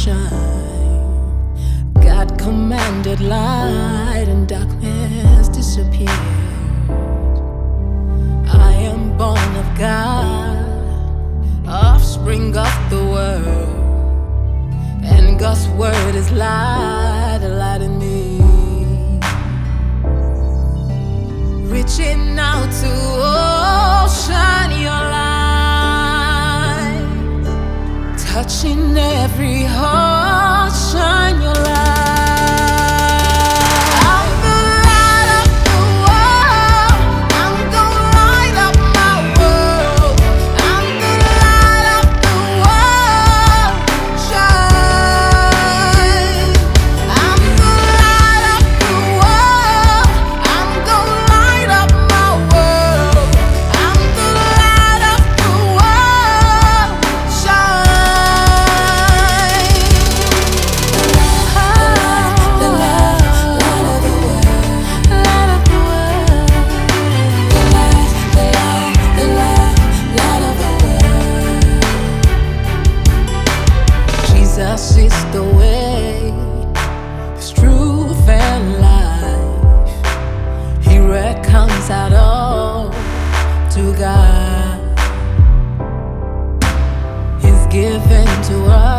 shine. God commanded light and darkness disappeared. I am born of God, offspring of the Word, and God's Word is life. touching every heart. Shine your to God is given to us.